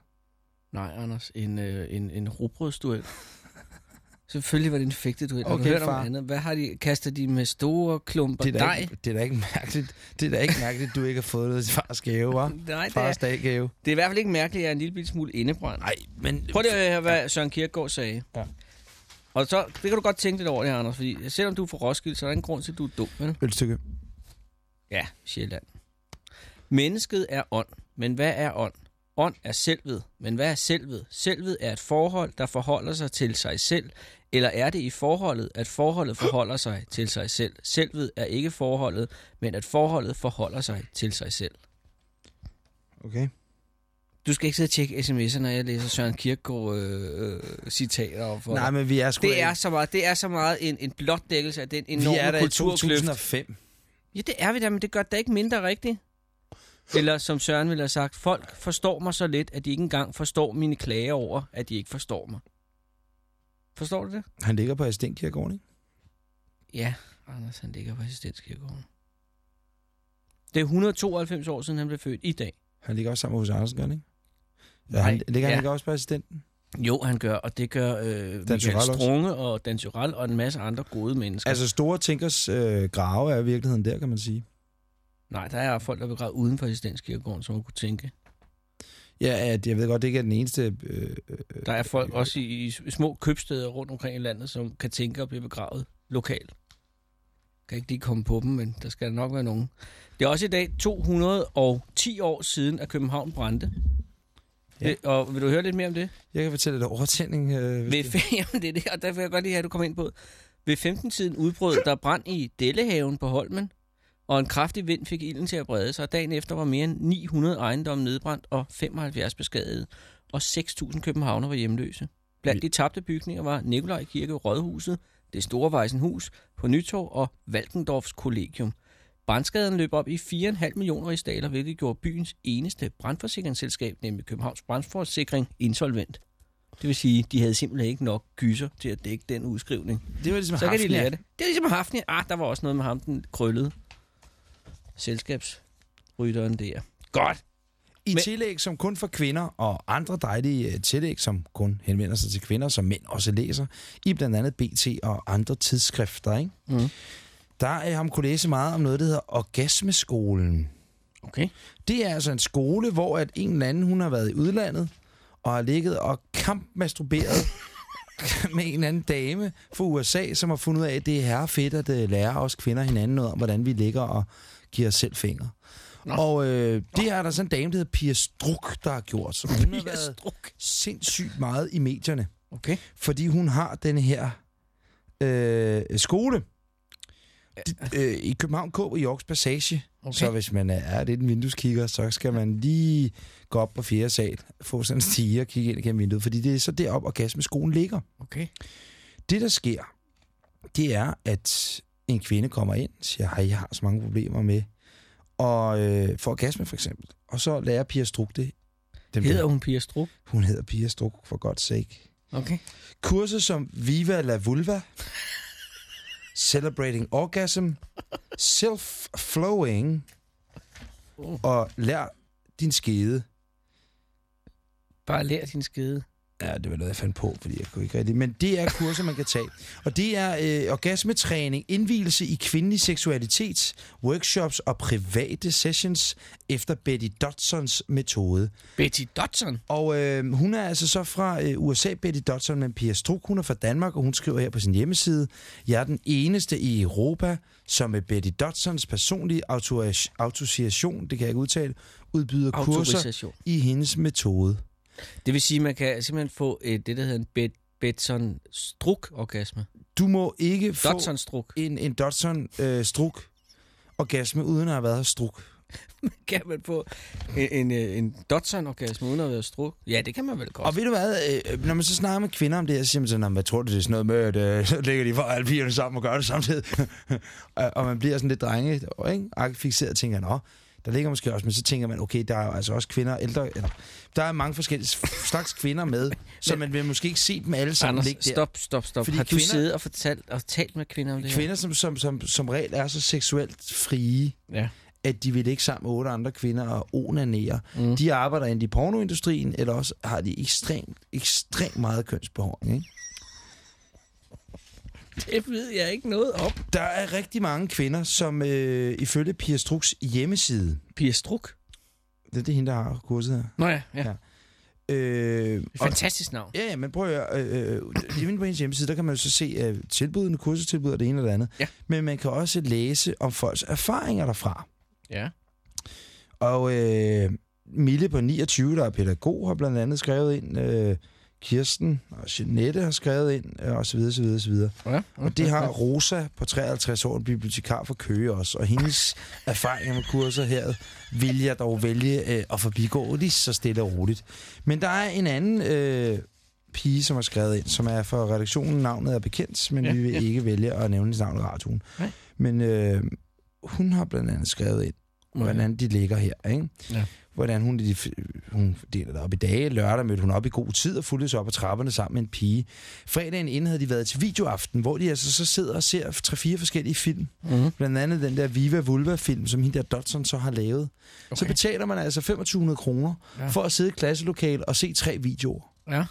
Nej, Anders. En, øh, en, en rugbrødsduel. Selvfølgelig var det en fægteduel. Okay, hørt far. om andet? Hvad har de? Kaster de med store klumper Det er, dej? ikke, det er da ikke mærkeligt. Det er da ikke mærkeligt, du ikke har fået noget til fars gave, hva'? Nej, det Fars er, daggave. det er i hvert fald ikke mærkeligt, at jeg er en lille smule indebrændt. Nej, men... Prøv lige at høre, hvad Søren Kierkegaard sagde. Ja. Og så, det kan du godt tænke lidt over det her, Anders, fordi selvom du er fra Roskilde, så er der ingen grund til, at du er dum. Vel? Ølstykke. Ja, Sjælland. Mennesket er ånd, men hvad er ånd? Ånd er selvet, men hvad er selvet? Selvet er et forhold, der forholder sig til sig selv, eller er det i forholdet, at forholdet forholder sig til sig selv? Selvet er ikke forholdet, men at forholdet forholder sig til sig selv. Okay. Du skal ikke sidde og tjekke sms'er, når jeg læser Søren Kierkegaard øh, øh, citater op for Nej, men vi er sgu det er så meget, det er så meget en, en blotdækkelse af den ikke- vi er enorme der i kulturkløft. 2005. Ja, det er vi da, men det gør det da ikke mindre rigtigt. Eller som Søren ville have sagt, folk forstår mig så lidt, at de ikke engang forstår mine klager over, at de ikke forstår mig. Forstår du det? Han ligger på Astenkirkegården, ikke? Ja, Anders han ligger på assistenskirkegården. Det er 192 år siden, han blev født i dag. Han ligger også sammen med hos Andersen, gør han ikke? Ja, han, ligger ja. han ikke også på assistenten? Jo, han gør, og det gør øh, Michael. Strunge og Dan Tyrell og en masse andre gode mennesker. Altså store tænkers øh, grave er i virkeligheden der, kan man sige. Nej, der er folk, der er begravet uden for Residенskirkegården, som man kunne tænke. Ja, at jeg ved godt, det ikke er den eneste... Øh, Der er folk også i, i små købsteder rundt omkring i landet, som kan tænke at blive begravet lokalt. Kan ikke lige komme på dem, men der skal nok være nogen. Det er også i dag 210 år siden, at København brændte. Ja. Ja. Og vil du høre lidt mere om det? jeg kan fortælle lidt overtænding. Øh, Ved, det- jamen, det er det, og der vil jeg godt lige have, at du kommer ind på. Ved 15-tiden udbrød der brand i Dellehaven på Holmen, og en kraftig vind fik ilden til at brede sig. Dagen efter var mere end 900 ejendomme nedbrændt og 75 beskadiget, og 6.000 københavner var hjemløse. Blandt de tabte bygninger var Nikolaj Kirke Rådhuset, det store Vejsenhus på Nytorv og Valkendorfs Kollegium. Brandskaden løb op i 4,5 millioner rigsdaler, hvilket gjorde byens eneste brandforsikringsselskab, nemlig Københavns Brandforsikring, insolvent. Det vil sige, de havde simpelthen ikke nok gyser til at dække den udskrivning. det var ligesom Så kan de lære det. Det er ligesom Hafnia. Ah, der var også noget med ham, den krøllede selskabsrytteren der. Godt. I Men- tillæg som kun for kvinder, og andre dejlige øh, tillæg, som kun henvender sig til kvinder, som mænd også læser, i blandt andet BT og andre tidsskrifter, ikke? Mm. Der er ham kunne læse meget om noget, der hedder Orgasmeskolen. Okay. Det er altså en skole, hvor at en eller anden, hun har været i udlandet, og har ligget og kampmasturberet med en eller anden dame fra USA, som har fundet ud af, at det er herrefedt at øh, lære os kvinder hinanden noget om, hvordan vi ligger og giver os selv fingre. Nå. Og øh, det er der sådan en dame, der hedder Pia Struk, der har gjort. Så hun har været Struk. sindssygt meget i medierne, Okay. fordi hun har den her øh, skole øh, i København K i Yorks Passage. Okay. Så hvis man er, lidt en vindueskigger, så skal man lige gå op på fjerde sal, få sådan en stige og kigge ind gennem vinduet, fordi det er så deroppe, orgasmeskolen ligger. Okay. Det, der sker, det er, at en kvinde kommer ind og siger, hej, jeg har så mange problemer med og øh, for orgasme for eksempel. Og så lærer Pia Struk det. Den Hedder hun Pia Struk? hun hedder Pia Struk, for godt sake. Okay. Kurser som Viva la Vulva, Celebrating Orgasm, Self-Flowing Oh. og Lær din skede. Bare lær din skede. Ja, det var noget, jeg fandt på, fordi jeg kunne ikke rigtig... Men det er kurser, man kan tage. Og det er øh, orgasmetræning, indvielse i kvindelig seksualitet, workshops og private sessions efter Betty Dodsons metode. Betty Dodson. Og øh, hun er altså så fra øh, USA, Betty Dodson, men Pia Struk, hun er fra Danmark, og hun skriver her på sin hjemmeside, jeg er den eneste i Europa, som med Betty Dodsons personlige autori- autorisation, det kan jeg ikke udtale, udbyder kurser i hendes metode. Det vil sige, at man kan simpelthen få et, det, der hedder en Bet Betson Struk orgasme. Du må ikke få Dodson Struk. en, en Dodson øh, Struk orgasme, uden at have været struk. Kan man få en, en, øh, en Dodson orgasme uden at være struk? Ja, det kan man vel godt. Og ved du hvad, øh, når man så snakker med kvinder om det her, så siger man sådan, "Nå, men hvad tror du, det er sådan noget med, at øh, så ligger de for alle pigerne sammen og gør det samtidig. og, og man bliver sådan lidt drenge, ikke? Ag- fixeret og tænker, nå, der ligger måske også, men så tænker man, okay, der er altså også kvinder, ældre, eller, der er mange forskellige slags kvinder med, så man vil måske ikke se dem alle sammen Anders, ligge der. stop, stop, stop. Fordi Har du kvinder- siddet og fortalt og talt med kvinder om det? Kvinder, som, som, som, som regel er så seksuelt frie, Ja. at de vil ligge sammen med otte andre kvinder og onanere. Mm. De arbejder inde i pornoindustrien, eller også har de ekstremt, ekstremt meget kønsbehåring. Ikke? Det ved jeg ikke noget om. Der er rigtig mange kvinder, som øh, ifølge Pia Struks hjemmeside, Pia Struk? det er det hende, der har kurset her. Nå ja, ja. Ja. Øh, og, Fantastisk navn. ja, ja, men prøv at høre, øh, øh, inde på hendes hjemmeside, der kan man jo så se øh, tilbudene, kursustilbud og det ene og det andet. Ja. Men man kan også læse om folks erfaringer derfra. Ja. Og øh, Mille på 29, der er pædagog, har blandt andet skrevet ind. Øh, Kirsten og Jeanette har skrevet ind, øh, og så videre, så videre, så videre. ja. Og det har Rosa på 53 år, en bibliotekar for Køge også. Og hendes erfaringer med kurser her vil jeg dog vælge øh, at forbigå lige så stille og roligt. Men der er en anden øh, pige, som har skrevet ind, som er for redaktionen. Navnet er bekendt, men Ja, vi vil ja. ikke vælge at nævne hendes navn i radioen. Nej. Men øh, hun har blandt andet skrevet ind, hvordan de ligger her, ikke? Ja. Hvordan hun, de, hun deler det op i dage. Lørdag mødte hun op i god tid og fulgte sig op ad trapperne sammen med en pige. Fredagen inden havde de været til videoaften, hvor de altså så sidder og ser tre-fire forskellige film. Mm-hmm. Blandt andet den der Viva Vulva-film, som hende der Dodson så har lavet. Okay. Så betaler man altså 2500 kroner Ja. for at sidde i et klasselokale og se tre videoer. Ja.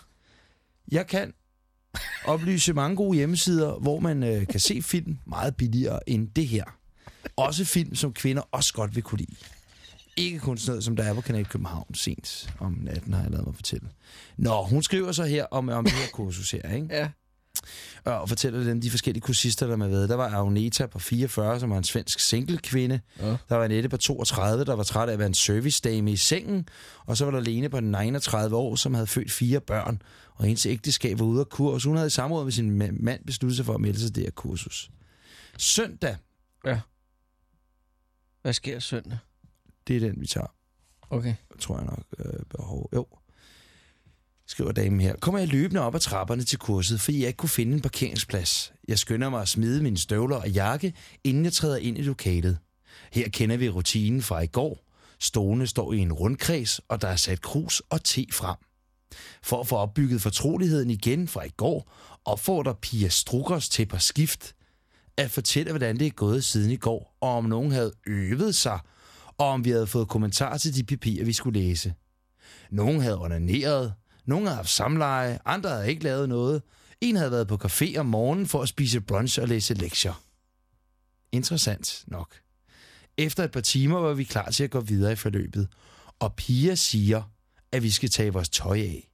Jeg kan oplyse mange gode hjemmesider, hvor man øh, kan se film meget billigere end det her. Også film, som kvinder også godt vil kunne lide. Ikke kun sådan noget, som der er på Kanal København sent om natten, har jeg lavet mig fortælle. Nå, hun skriver så her om, om det her kursus her, ikke? Ja. og fortæller dem de forskellige kursister, der er med. Der var Agneta på 44, som var en svensk single kvinde. Ja. Der var Annette på 32, der var træt af at være en servicedame i sengen. Og så var der Lene på 39 år, som havde født fire børn. Og hendes ægteskab var ude af kurs. Hun havde i samråd med sin ma- mand besluttet sig for at melde sig det her kursus. Søndag, Hvad sker søndag? det er den, vi tager. Okay. tror jeg nok, øh, behov. Jo. Skriver damen her. Kommer jeg løbende op ad trapperne til kurset, fordi jeg ikke kunne finde en parkeringsplads. Jeg skynder mig at smide mine støvler og jakke, inden jeg træder ind i lokalet. Her kender vi rutinen fra i går. Stolene står i en rundkreds, og der er sat krus og te frem. For at få opbygget fortroligheden igen fra i går, opfordrer Pia Struckers til på skift at fortælle, hvordan det er gået siden i går, og om nogen havde øvet sig, og om vi havde fået kommentarer til de papirer, vi skulle læse. Nogen havde onaneret, nogen havde haft samleje, andre havde ikke lavet noget. En havde været på café om morgenen for at spise brunch og læse lektier. Interessant nok. Efter et par timer var vi klar til at gå videre i forløbet, og Pia siger, at vi skal tage vores tøj af.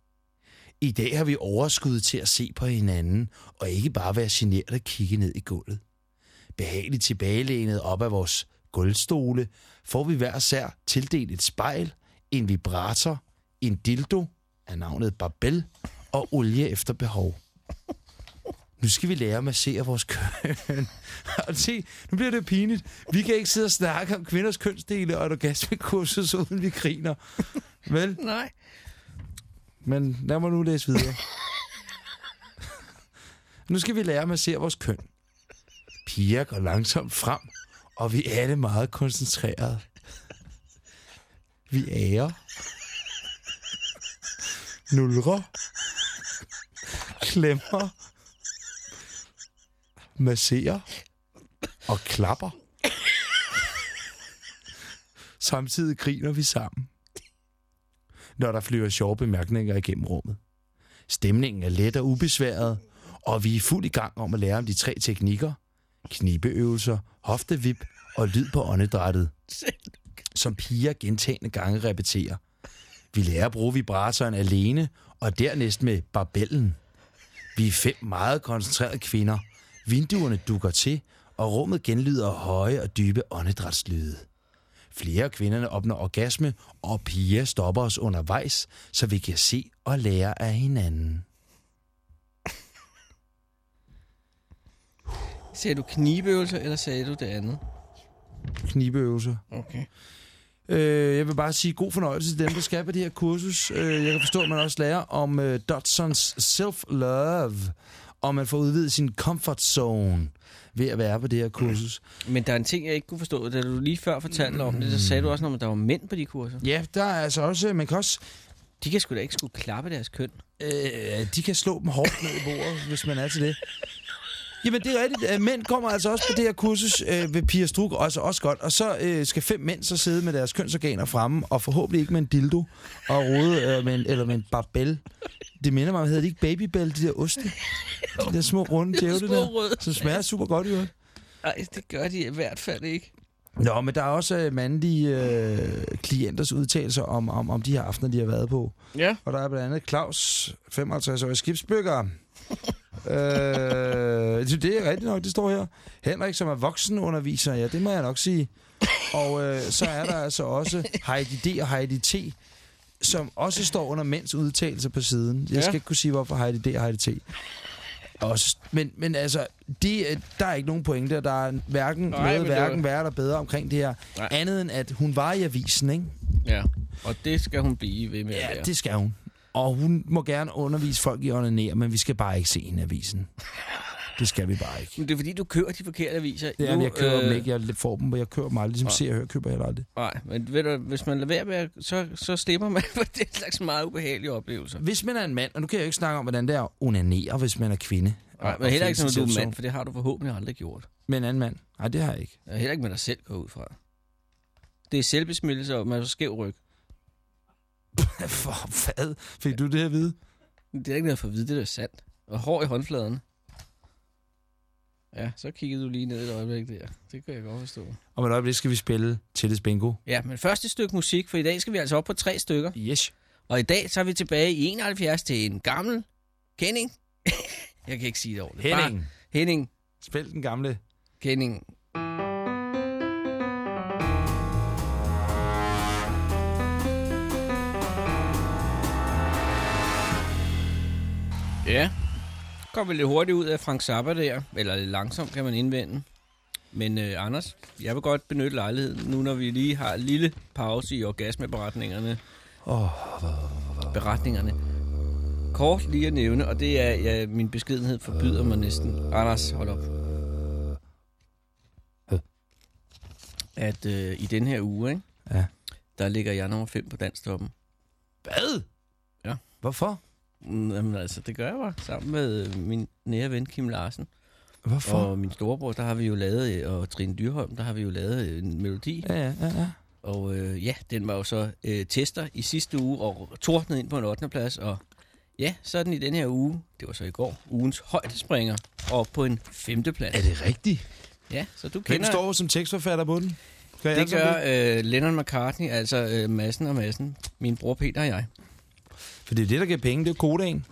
I dag har vi overskud til at se på hinanden, og ikke bare være generet og kigge ned i gulvet. Behageligt tilbagelænet op af vores gulvstole, får vi hver sær tildelt et spejl, en vibrator, en dildo af navnet Babel og olie efter behov. Nu skal vi lære at massere vores køn. og se, nu bliver det pinligt. Vi kan ikke sidde og snakke om kvinders kønsdele og et orgasmekursus, uden vi griner. Vel? Nej. Men lad mig nu læse videre. nu skal vi lære at massere vores køn. Pia går langsomt frem, og vi er alle meget koncentreret. Vi ærer. Nulrer. Klemmer. Masserer. Og klapper. Samtidig griner vi sammen når der flyver sjove bemærkninger igennem rummet. Stemningen er let og ubesværet, og vi er fuld i gang om at lære om de tre teknikker. Knibeøvelser, hoftevip og lyd på åndedrættet, som piger gentagende gange repeterer. Vi lærer at bruge vibratoren alene, og dernæst med barbellen. Vi er fem meget koncentrerede kvinder. Vinduerne dukker til, og rummet genlyder høje og dybe åndedrætslyde. Flere af kvinderne opnår orgasme, og piger stopper os undervejs, så vi kan se og lære af hinanden. Sagde du knibeøvelser, eller sagde du det andet? Knibeøvelser. Okay. Øh, jeg vil bare sige god fornøjelse til dem, der skal på det her kursus. Øh, jeg kan forstå, at man også lærer om øh, Dodsons self-love, og man får udvidet sin comfort zone ved at være på det her kursus. Men der er en ting, jeg ikke kunne forstå. Da du lige før fortalte om det, så sagde du også at der var mænd på de kurser. Ja, der er altså også, man kan også, De kan sgu da ikke skulle klappe deres køn. øh, de kan slå dem hårdt ned i bordet, hvis man er til det. Jamen, det er rigtigt. Øh, Mænd kommer altså også på det her kursus øh, ved Pia Struk, også, også godt. Og så øh, skal fem mænd så sidde med deres kønsorganer fremme, og forhåbentlig ikke med en dildo, og rode øh, med en, eller med en barbel. Det minder mig om, hedder det ikke babybell, de der oste? De der små runde djævle der, som smager super godt i øvrigt. Nej, det gør de i hvert fald ikke. Nå, men der er også øh, mandlige øh, klienters udtalelser om, om, om de her aftener, de har været på. Ja. Og der er blandt andet Claus, 55-årig skibsbygger. Øh, det det er rigtigt nok, det står her. Henrik, som er voksenunderviser, ja, det må jeg nok sige. Og øh, så er der altså også Heidi D og Heidi T, som også står under mænds udtalelser på siden. Jeg Ja. skal ikke kunne sige, hvorfor Heidi D og Heidi T. Også, men, men altså, de, øh, der er ikke nogen pointe, der er hverken Nej, noget men det hverken værre eller bedre omkring det her. Nej. Andet end, at hun var i avisen, ikke? Ja. Og det skal hun blive ved med Ja, det skal hun. Og hun må gerne undervise folk i onanere, men vi skal bare ikke se i avisen. Det skal vi bare ikke. Men det er fordi, du kører de forkerte aviser. Det er, Nu, jeg køber øh... dem ikke. Jeg får dem, og jeg køber dem aldrig. Ligesom ser og hører, køber jeg aldrig. Nej, men ved du, hvis man lader være med, så, så slipper man for den slags meget ubehagelige oplevelser. Hvis man er en mand, og nu kan jeg jo ikke snakke om, hvordan det er at onanere, hvis man er kvinde. Nej, men heller ikke som du er mand, for det har du forhåbentlig aldrig gjort. Med en anden mand. Nej, det har jeg ikke. Og heller ikke med dig selv går ud fra. Det er selvbesmittelse og med skæv ryg. For hvad? Fik du det at vide? Det er ikke noget for at vide, det er sandt. Og hår i håndfladerne. Ja, så kiggede du lige ned et øjeblik der. Det kan jeg godt forstå. Om et øjeblik skal vi spille Tilles Bingo. Ja, men første stykke musik, for i dag skal vi altså op på tre stykker. Yes. Og i dag så er vi tilbage i 71 til en gammel kending. jeg kan ikke sige det ordentligt. Henning, Bare Henning spil den gamle. Kending. Ja, kom vi lidt hurtigt ud af Frank Zappa der, eller lidt langsomt kan man indvende. Men øh, Anders, jeg vil godt benytte lejligheden, nu når vi lige har en lille pause i orgasmeberetningerne. Åh, Beretningerne. Kort lige at nævne, og det er, ja, min beskedenhed forbyder mig næsten. Anders, hold op. At øh, i den her uge, ikke, Ja. der ligger jeg nummer 5 på danstoppen. Hvad? Ja. Hvorfor? Jamen altså, det gør jeg bare sammen med øh, min nære ven Kim Larsen. Hvorfor? Og min storebror, der har vi jo lavet, øh, og Trine Dyrholm, der har vi jo lavet øh, en melodi. Ja, ja, ja, ja. Og øh, ja, den var jo så øh, tester i sidste uge og tordnet ind på en 8. plads. Og ja, så er den i den her uge, det var så i går, ugens højdespringer og på en 5. plads. Er det rigtigt? Ja, så du Hvem kender... står som tekstforfatter på den? Gør det gør øh, Lennon McCartney, altså øh, Massen og Massen, min bror Peter og jeg. For det er det, der giver penge, det er kodaen.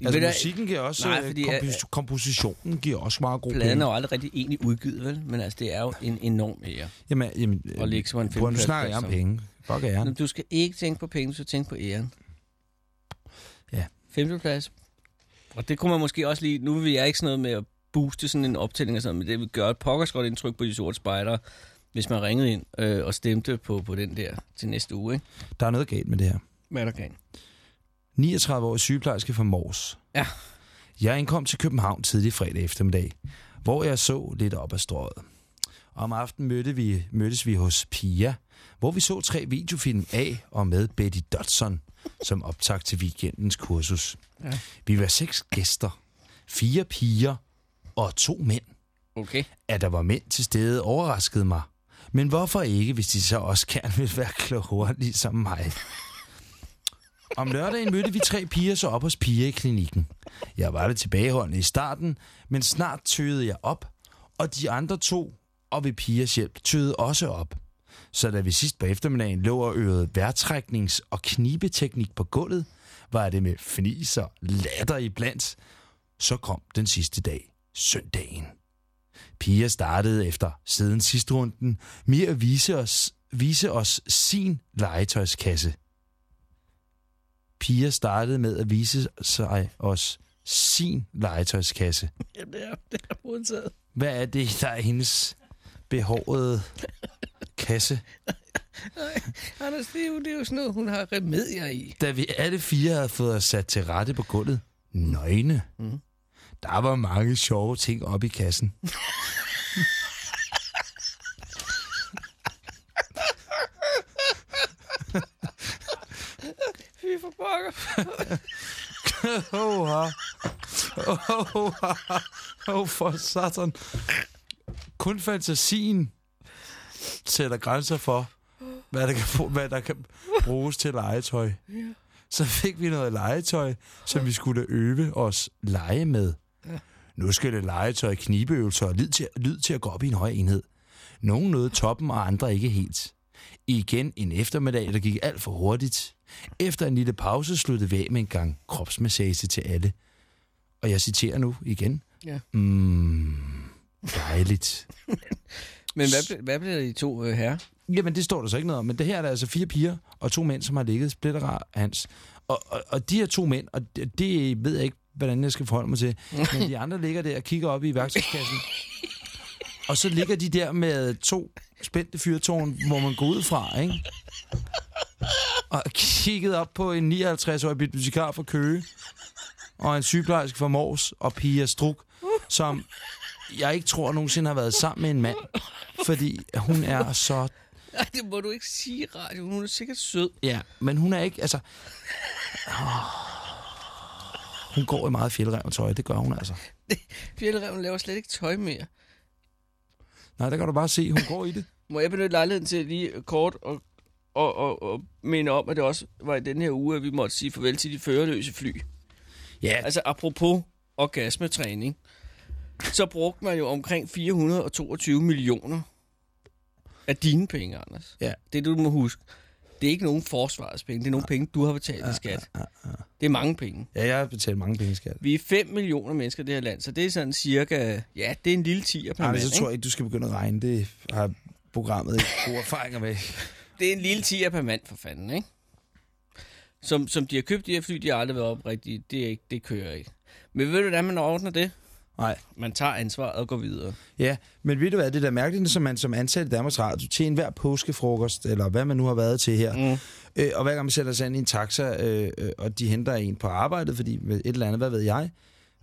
Altså, Ved du, musikken giver også... Nej, Nej, fordi, øh, kompos- kompositionen giver også meget god Pladen penge. er jo aldrig rigtig egentlig udgivet, vel? Men altså, det er jo en enorm ære. Jamen, jamen, Og ligge som en prøv, nu snakker jeg om som- penge. Fuck æren. Du skal ikke tænke på penge, du skal tænke på æren. Ja. Femteplads. Og det kunne man måske også lige... Nu vil jeg ikke sådan noget med at booste sådan en optælling og sådan, men det vil gøre et pokkers godt indtryk på de sorte spejdere, hvis man ringede ind øh, og stemte på, på den der til næste uge, ikke? Der er noget galt med det her. Hvad er der kan? 39-årig sygeplejerske fra Mors. Ja. Jeg ankom til København tidlig fredag eftermiddag, hvor jeg så lidt op ad strøget. Om aftenen mødte vi, mødtes vi hos Pia, hvor vi så tre videofilm af og med Betty Dodson, som optag til weekendens kursus. Ja. Vi var seks gæster, fire piger og to mænd. Okay. At der var mænd til stede overraskede mig. Men hvorfor ikke, hvis de så også gerne vil være klogere ligesom mig? Om lørdagen mødte vi tre piger så op hos piger i klinikken. Jeg var lidt tilbageholdende i starten, men snart tøede jeg op, og de andre to, og ved pigers hjælp, tøede også op. Så da vi sidst på eftermiddagen lå og øvede værtræknings- og knibeteknik på gulvet, var det med fnis og latter i blandt. Så kom den sidste dag, søndagen. Pia startede efter siden sidste runden med at vise os, vise os sin legetøjskasse. Pia startede med at vise sig os sin legetøjskasse. Ja, det er, det er modtaget. Hvad er det, der er hendes behårede kasse? Anders, det er, jo, det er jo sådan noget, hun har remedier i. Da vi alle fire havde fået os sat til rette på gulvet, nøgne, Mhm. der var mange sjove ting oppe i kassen. Fy for pokker. Oh, oh, oh, for satan. Kun fantasien sætter grænser for, hvad der kan, hvad der kan bruges til legetøj. Så fik vi noget legetøj, som vi skulle øve os lege med. Nu skal det legetøj, knibeøvelser og lyd til, lyd til at gå op i en høj enhed. Nogle nåede toppen, og andre ikke helt. Igen en eftermiddag, der gik alt for hurtigt. Efter en lille pause sluttede vi af med en gang kropsmassage til alle. Og jeg citerer nu igen. Ja. Mm, dejligt. Men hvad, hvad blev der de to øh, herrer? Jamen, det står der så ikke noget om, men det her er der altså fire piger og to mænd, som har ligget splitterar hans. Og, og, og de her to mænd, og det, det ved jeg ikke, hvordan jeg skal forholde mig til, men de andre ligger der og kigger op i værktøjskassen. Og så ligger de der med to spændte fyrtårn, hvor man går ud fra, ikke? Og kigget op på en 59-årig bibliotekar fra Køge, og en sygeplejerske fra Mors, og Pia Struk, som jeg ikke tror nogensinde har været sammen med en mand, fordi hun er så Nej, det må du ikke sige radio. Hun er sikkert sød. Ja, men hun er ikke, altså... Åh. Hun går i meget fjeldrevet tøj, det gør hun altså. Fjeldereven laver slet ikke tøj mere. Nej, der kan du bare se, hun går i det. Må jeg benytte lejligheden til lige kort og, og, og, og minde om, at det også var i den her uge, at vi måtte sige farvel til de førerløse fly. Ja, Altså apropos orgasmetræning, så brugte man jo omkring 422 millioner af dine penge, Anders. Ja. Det du må huske. Det er ikke nogen forsvarspenge, det er nogle penge, du har betalt i skat. Det er mange penge. ja, jeg har betalt mange penge i skat. Vi er 5 millioner mennesker i det her land, så det er sådan cirka, ja, det er en lille tiger per Nej, mand, så tror jeg ikke, du skal begynde at regne. Det har programmet ikke gode erfaringer med. Det er en lille tiger per mand, for fanden, ikke? Som, som de har købt de her fly, de har aldrig været op rigtigt. Det, er ikke, det kører ikke. Men ved du, hvordan man ordner det? Nej. Man tager ansvaret og går videre. Ja, men ved du hvad, det der mærkeligt, som man som ansat i Danmarks Radio til enhver påskefrokost, eller hvad man nu har været til her, Mm. øh, og hver gang man sætter sig ind i en taxa, øh, øh, og de henter en på arbejdet, fordi et eller andet, hvad ved jeg,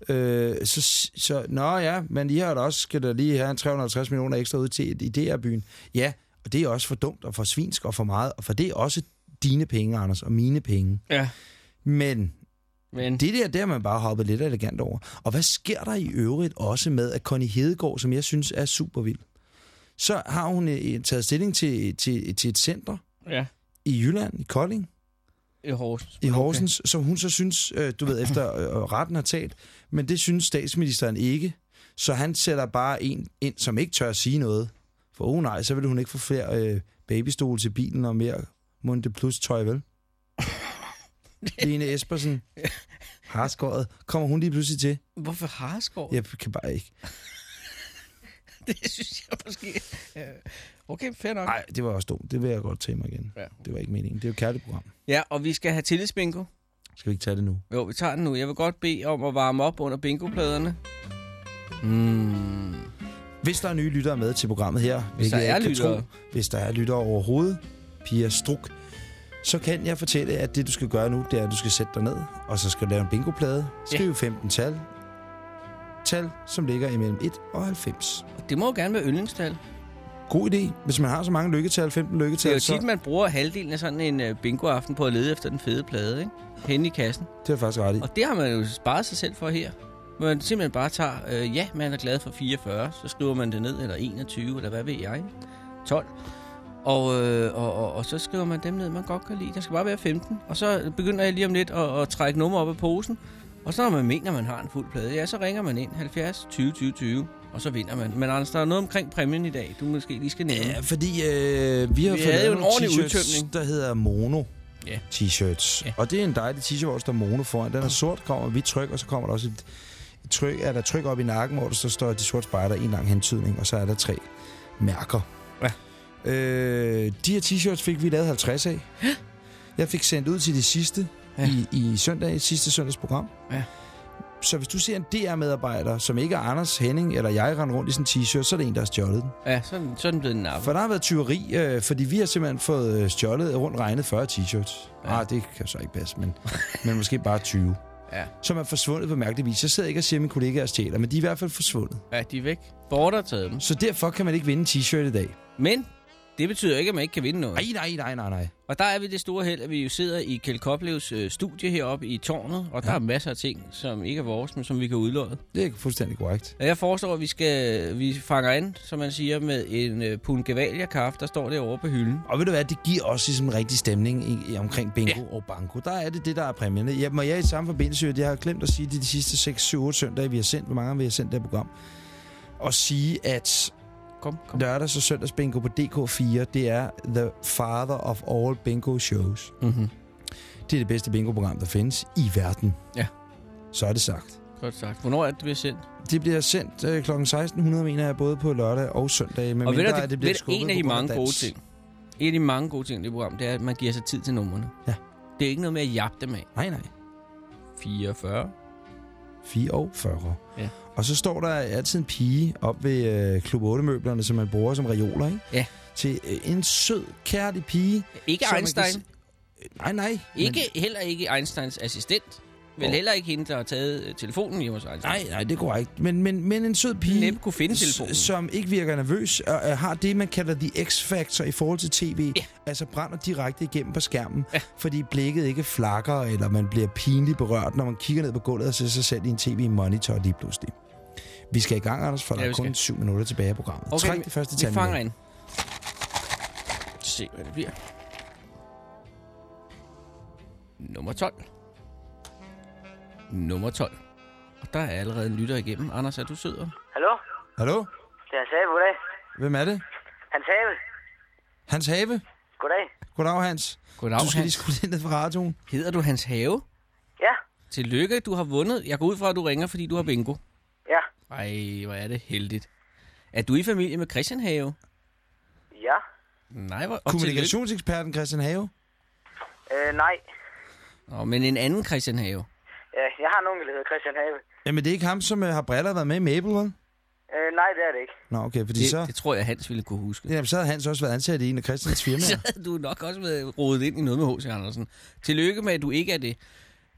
øh, så, så, nå ja, men I har da også, skal der lige have en 350 millioner ekstra ud til i DR-byen. Ja, og det er også for dumt og for svinsk og for meget, og for det er også dine penge, Anders, og mine penge. Ja, Men men... det der, der man bare hoppet lidt elegant over. Og hvad sker der i øvrigt også med, at Connie Hedegaard, som jeg synes er super vild, så har hun øh, taget stilling til, til, til et center Ja, i Jylland, i Kolding, i Horsens. i Horsens, okay. som hun så synes, øh, du ved, efter øh, retten har talt, men det synes statsministeren ikke. Så han sætter bare en ind, som ikke tør at sige noget. For oh nej, så vil hun ikke få flere øh, babystole til bilen og mere Munde Plus tøj, vel? Lene Espersen, harskåret, kommer hun lige pludselig til? Hvorfor Harskov? Jeg kan bare ikke. Det synes jeg måske... Ja. Okay, fair nok. Nej, det var også dumt. Det vil jeg godt tage mig igen. Ja. Det var ikke meningen. Det er jo et kærligt program. ja, og vi skal have tillidsbingo. Skal vi ikke tage det nu? Jo, vi tager den nu. Jeg vil godt bede om at varme op under bingopladerne. Mm. Hvis der er nye lyttere med til programmet her, Hvis der er lyttere. tro, hvis der er lyttere overhovedet, Pia Struk, så kan jeg fortælle, at det du skal gøre nu, det er, at du skal sætte dig ned, og så skal du lave en bingoplade. Skriv ja. 15 tal. Tal, som ligger imellem 1 og 90. Det må jo gerne være yndlingstal. God idé. Hvis man har så mange lykketal, 15 Det er lykketal, jo så... tit, man bruger halvdelen af sådan en uh, bingoaften på at lede efter den fede plade, ikke? Henne i kassen. Det er faktisk ret i. Og det har man jo sparet sig selv for her. Hvor man simpelthen bare tager, øh, ja, man er glad for 44, så skriver man det ned, eller 21, eller hvad ved jeg, 12. Og, øh, og, og, og så skriver man dem ned, man godt kan lide. Der skal bare være 15. Og så begynder jeg lige om lidt at, at trække nummer op af posen. Og så når man mener, man har en fuld plade, ja, så ringer man ind 70 20 20 20, og så vinder man. Men Anders, der er noget omkring præmien i dag, du måske lige skal nævne. Ja, fordi øh, vi har Vi fået lavet en ordentlig udtømning. der hedder Mono Ja. t-shirts. Ja. Og det er en dejlig t-shirt, hvor der står Mono foran. Den er sort, kommer hvidt tryk, og så kommer der også et, et tryk, er der tryk op i nakken, hvor der så står de sorte spejder en lang hentydning, og så er der tre mærker. Ja. Øh, de her t-shirts fik vi lavet 50 af. Jeg fik sendt ud til de sidste Ja. i, i søndag, sidste søndagsprogram. Ja. Så hvis du ser en DR-medarbejder, som ikke er Anders Henning eller jeg render rundt i sådan en t-shirt, så er det en, der har stjålet den. Ja, så, er den- så er den nappet. For der har været tyveri, øh, fordi vi har simpelthen fået øh, stjålet rundt regnet 40 t-shirts. Ja. Ah, det kan så ikke passe, men, men måske bare 20. Ja. Som er forsvundet på mærkelig vis. Jeg sidder ikke og siger, at mine kollegaer stjæler, men de er i hvert fald forsvundet. Ja, de er væk. Border taget dem. Så derfor kan man ikke vinde en t-shirt i dag. Men det betyder ikke, at man ikke kan vinde noget. Nej, nej, nej, nej, nej. Og der er vi det store held, at vi jo sidder i Kjeld Koplevs øh, studie heroppe i tårnet, og der Ja. er masser af ting, som ikke er vores, men som vi kan udlåde. Det er fuldstændig korrekt. Og jeg foreslår, at vi, skal, vi fanger an, som man siger, med en øh, pund kaffe, der står derovre på hylden. Og ved du hvad, det giver også ligesom en rigtig stemning i, i, omkring bingo Ja. ja. og banko. Der er det det, der er præmierne. Jeg, må jeg i samme forbindelse, at jeg har glemt at sige det de sidste 6, 7, 8 søndage, vi har sendt, hvor mange vi har sendt det program, og sige, at Kom, kom. lørdags og søndags bingo på DK4, det er the father of all bingo shows. Mm-hmm. Det er det bedste bingo-program, der findes i verden. Ja. Så er det sagt. Godt sagt. Hvornår er det, det bliver sendt? Det bliver sendt øh, kl. 1600, mener jeg, både på lørdag og søndag. Med og ved du, det, det bliver ved en af de mange gode ting, en af de mange gode ting i det program, det er, at man giver sig tid til numrene. Ja. Det er ikke noget med at jagte dem af. Nej, nej. 44. 44. Ja. Og så står der altid en pige op ved øh, Klub 8-møblerne, som man bruger som reoler, ikke? Ja. Til øh, en sød, kærlig pige. Ikke Einstein. kan s- Nej, nej. Ikke, heller ikke Einsteins assistent. Vel heller ikke hende, der har taget øh, telefonen hjemme hos Einstein. Nej, nej, det går ikke. Men, men, men en sød pige, Næppe kunne finde telefonen. som ikke virker nervøs, og øh, har det, man kalder the X-factor i forhold til tv. Ja. Altså brænder direkte igennem på skærmen, Ja. fordi blikket ikke flakker, eller man bliver pinligt berørt, når man kigger ned på gulvet og ser sig selv i en tv-monitor lige pludselig. Vi skal i gang, Anders, for Ja, der vi er kun syv minutter tilbage af programmet. Okay, Træk det første Vi tal fanger med. ind. Se, hvad det bliver. Nummer 12. nummer 12. Og der er allerede en lytter igennem. Anders, er du sød? Hallo? Hallo? Det er Hans Have, goddag. Hvem er det? Hans Have, Hans Have? goddag. Goddag, Hans. Goddag, Du skal lige Hans. skrue lidt ned fra radioen. Hedder du Hans Have? Ja, Tillykke, du har vundet. Jeg går ud fra, at du ringer, fordi du har bingo. ja, Ej, hvor er det heldigt. Er du i familie med Christian Have? ja. Nej, hvor... og Kommunikationseksperten Christian Have. Øh, nej. Nå, men en anden Christian Have. Ja, jeg har en onkel, der hedder Christian Have. Jamen, det er ikke ham, som øh, har briller og været med i Mabel, vel? Øh, nej, det er det ikke. Nå, okay, fordi Det, så... det tror jeg, Hans ville kunne huske. Jamen, så havde Hans også været ansat i en af Christians Så firmaer. havde du nok også været rodet ind i noget med H.C. Andersen. Tillykke med, at du ikke er det.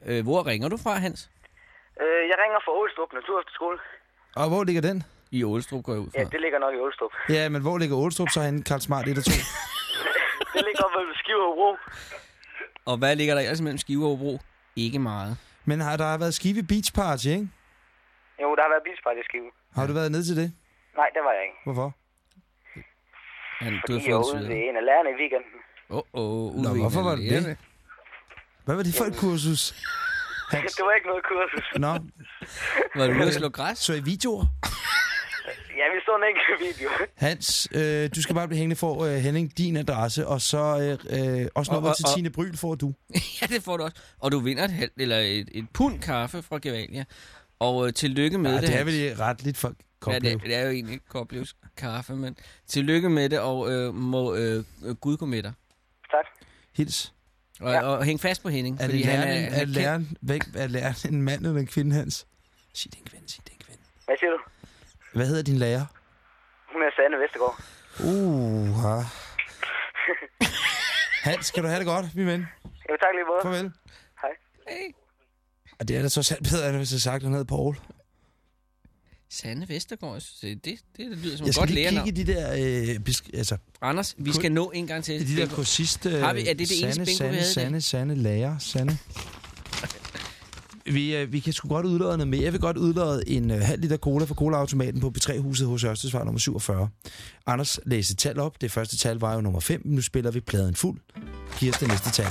Øh, hvor ringer du fra, Hans? Øh, jeg ringer fra Ålstrup Naturskole. Og hvor ligger den? I Ålstrup går jeg ud fra. Ja, det ligger nok i Ålstrup. Ja, men hvor ligger Ålstrup så henne? Karl Smart 1 og 2? Det ligger op ved Skive og Bro. Og hvad ligger der ellers mellem Skive og Hobro? Ikke meget. Men har der været Skive Beach Party, ikke? Jo, der har været bilspejl i Skive. Har du været ned til det? Nej, det var jeg ikke. Hvorfor? Han, du har I var ude en ved en af lærerne i weekenden. Åh, åh, Nå, hvorfor var det det? Hvad var det for et kursus? Hans? Det var ikke noget kursus. Nå, Var du ude at slå græs? så i videoer? Ja, vi så en enkelt video. Hans, øh, du skal bare blive hængende for, øh, Henning, din adresse, og så øh, øh, også Og- nummer og- til og- Tine Bryl får du. ja, det får du også. Og du vinder et, halvt, eller et, et pund kaffe fra Gevalia. Og øh, tillykke med Ja, det. det er vel retligt for Ja, Koblev. det, det er jo egentlig Koblevs kaffe, men tillykke med det, og øh, må øh, øh, Gud gå med dig. Tak. Hils. Og, Ja. og hæng fast på Henning, Er fordi det han læreren, er, er, han er læreren, væk, er læreren en mand eller en kvinde, Hans? Sig det er en kvinde, sig det er en kvinde. Hvad siger du? Hvad hedder din lærer? Hun er Sanne Vestergaard. Uh, ha. Hans, skal du have det godt, min ven? Jo, tak lige måde. Farvel. Hej. Hey. Og det er da så sandt bedre, end hvis jeg sagt, at han hed Paul. Sande Vestergaard, det, det, det lyder som Jeg et skal godt lige lærernavn. kigge i de der, øh, besk- altså, Anders, vi Kun- skal nå en gang til. de der Bingo. kursist... Øh, Har vi- er det det eneste sande, bingo, vi sande, havde i dag? sande, sande, lærer, sande. Vi, øh, vi kan sgu godt udlade noget mere. Jeg vil godt udlade en øh, halv liter cola fra Cola-automaten på B3-huset hos Ørstedsvej nummer 47. Anders læste tal op. Det første tal var jo nummer 5. Nu spiller vi pladen fuld. Giv os det næste tal.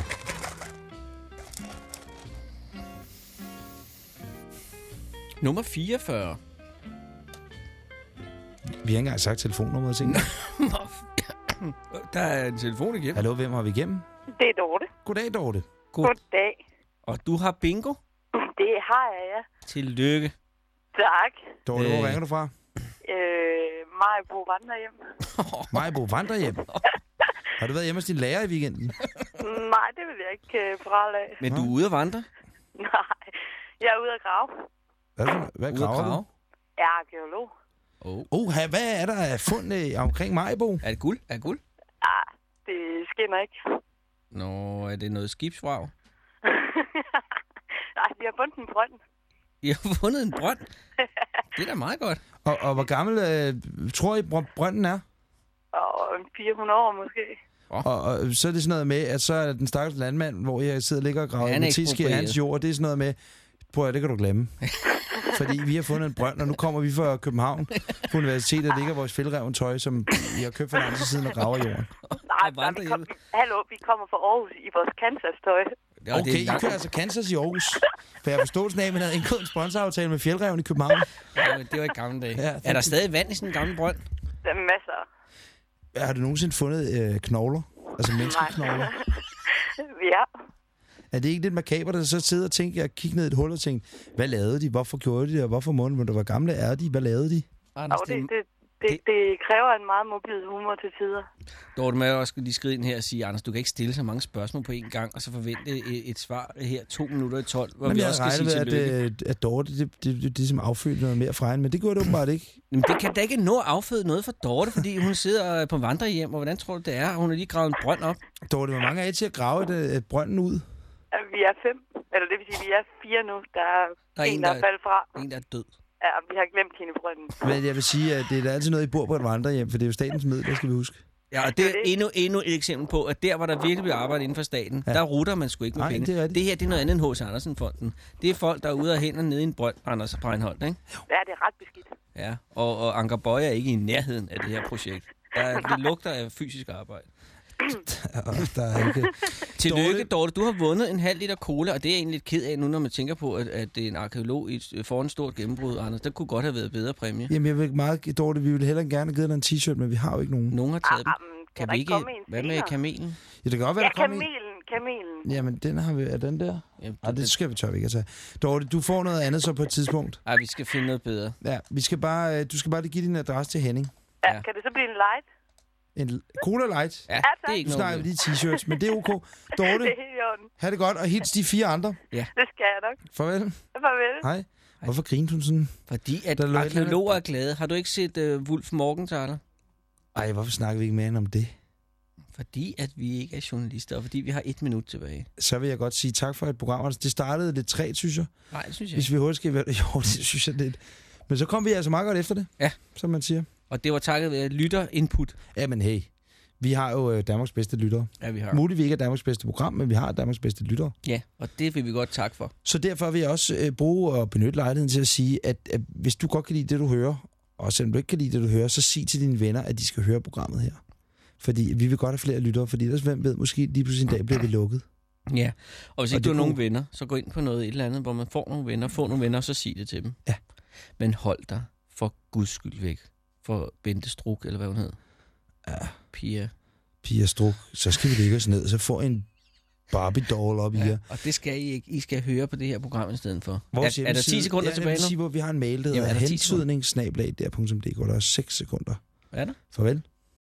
Nummer 44. Vi har ikke engang sagt telefonnummeret til Der er en telefon igennem. Hallo, hvem har vi igennem? Det er Dorte. Goddag, Dorte. God. Goddag. Og du har bingo. Det har jeg, ja. Tillykke. Tak. Dorte, hvor Øh. ringer du fra? Øh, Majbo Vandrehjem. Majbo, vandrehjem. Har du været hjemme hos din lærer i weekenden? Nej, det vil jeg ikke øh, prale af. Men du er ude at vandre? Nej, jeg er ude at grave. Hvad, hvad Ude graver du? grave? Jeg er arkeolog. Oh. Oh, hvad er der af fund øh, omkring Majbo? Er det guld? Er det guld? Ah, det skinner ikke. Nå, er det noget skibsvrag? Nej, vi har fundet en brønd. I har fundet en brønd. Det er da meget godt. Og, og hvor gammel øh, tror I, br- brønden er? Og en 400 år måske. Og, og så er det sådan noget med, at så er den stakkels landmand, hvor jeg sidder og ligger og graver Han er med tiske i hans jord, det er sådan noget med, prøv at det kan du glemme. Fordi vi har fundet en brønd, og nu kommer vi fra København på universitetet, der ligger vores fældreventøj, som vi har købt for lang tid siden og graver jorden. Nej, Og nej, vi kom, hallo, vi kommer fra Aarhus i vores Kansas-tøj. Og det Okay, er I kører altså Kansas i Aarhus. For jeg har forståelsen af, at man havde indgået en sponsoraftale med Fjeldreven i København. Ja, men det var i gamle dage. Ja, er der stadig vand i sådan en gammel brønd? Der er masser. Har du nogensinde fundet øh, knogler? Altså menneskeknogler? Ja. Er det ikke lidt makabert, at så sidde og tænke, og kigge ned i et hul og tænke, hvad lavede de, hvorfor gjorde de det, og hvorfor måden, men der var gamle er de, hvad lavede de? Anders, det, det, det, det, det kræver en meget mobil humor til tider. Dorte, må jeg også lige skride ind her og sige, Anders, du kan ikke stille så mange spørgsmål på én gang, og så forvente et, et svar her to minutter i 12, hvor Men vi jeg også skal sige tillykke. at, øh, at Dorte, det, det, det, det, ligesom affødte noget mere fra hende, men det gjorde det åbenbart ikke. Men det kan da ikke nå at afføde noget for Dorte, fordi hun sidder på vandrehjem, og hvordan tror du, det er? Hun har lige gravet en brønd op. Dorte, hvor mange er I til at grave et, øh, et brønden ud? Ja, Vi er fem. Eller det vil sige, vi er fire nu. Der er, Der er en, en, der der- er faldet fra. En, der er død. Ja, vi har glemt brønden. Men jeg vil sige, at det er da altid noget, I bor på et vandrehjem, for det er jo statens middel, det skal vi huske. Ja, og det er endnu, endnu et eksempel på, at der, hvor der virkelig bliver arbejdet inden for staten, Ja. der rutter man sgu ikke med Nej, penge. det er rigtigt. det her, det er noget andet end H.C. Andersen-fonden. Det er folk, der er ude og hænder nede i en brønd, Anders Breinholt, ikke? Ja, det er ret beskidt. Ja, og, og Anker Bøje er ikke i nærheden af det her projekt. Der, er- det lugter af fysisk arbejde. Der er ikke... Tillykke, Dorte. Dorte. Du har vundet en halv liter cola, og det er jeg egentlig lidt ked af nu, når man tænker på, at, at det er en arkeolog i et, foran et stort gennembrud, Anders. Der kunne godt have været bedre præmie. Jamen, jeg vil meget... Dorte, vi ville hellere gerne have givet dig en t-shirt, men vi har jo ikke nogen. Nogen har taget dem. Ah, men Kan der vi ikke en Hvad med kamelen? Ja, det kan godt være, Ja, der en. kamelen, kamelen. Jamen, den har vi... Er den der? Jamen, Nej, det skal vi tør vi ikke at tage. Dorte, du får noget andet så på et tidspunkt. Ej, vi skal finde noget bedre. Ja, vi skal bare, øh, du skal bare lige give din adresse til Henning. Ja, Ja. kan det så blive en light? En Cola Light. Ja, det er ikke Nu snakker vi lige t-shirts, men det er ok. Dorte, Det er helt i orden. ha' det godt, og hils de fire andre. Det skal jeg nok. Farvel. Farvel. Hej. Hvorfor grinte hun sådan? Fordi at Der arkeologer er glade. Har du ikke set uh, Wolf Morgenthaler? Ej, hvorfor snakker vi ikke mere end om det? Fordi at vi ikke er journalister, og fordi vi har et minut tilbage. Så vil jeg godt sige tak for et program. Altså, Det startede lidt træt, synes jeg. Nej, det synes jeg Hvis vi hurtigt skal være... Jo, det synes jeg lidt. Men så kom vi altså meget godt efter det. Ja. Som man siger. Og det var takket ved lytter-input, Ja, men hey. Vi har jo øh, Danmarks bedste lyttere. ja, vi har. Muligt, vi ikke er Danmarks bedste program, men vi har Danmarks bedste lyttere. Ja, og det vil vi godt takke for. Så derfor vil jeg også øh, bruge og benytte lejligheden til at sige, at, at hvis du godt kan lide det, du hører, og selvom du ikke kan lide det, du hører, så sig til dine venner, at de skal høre programmet her. Fordi vi vil godt have flere lyttere, fordi ellers, hvem ved, måske lige pludselig en dag bliver vi lukket. Ja, og hvis Og ikke du har nogen kunne- venner, så gå ind på noget et eller andet, hvor man får nogle venner, få nogle venner, og så sig det til dem. Ja. Men hold dig for guds skyld væk. For Bente Struk, eller hvad hun hed. Ja. Pia. Pia Struk, så skal vi lægge os ned, så får en Barbie-doll op i jer. Ja, og det skal I ikke. I skal høre på det her program i stedet for. Vores er, er der 10 hjemmeside- sekunder ja, tilbage nu? vi har en mail, der hedder er der 10 sekunder? hentydning der er 6 sekunder. Er der? Farvel.